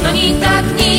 Точно не так не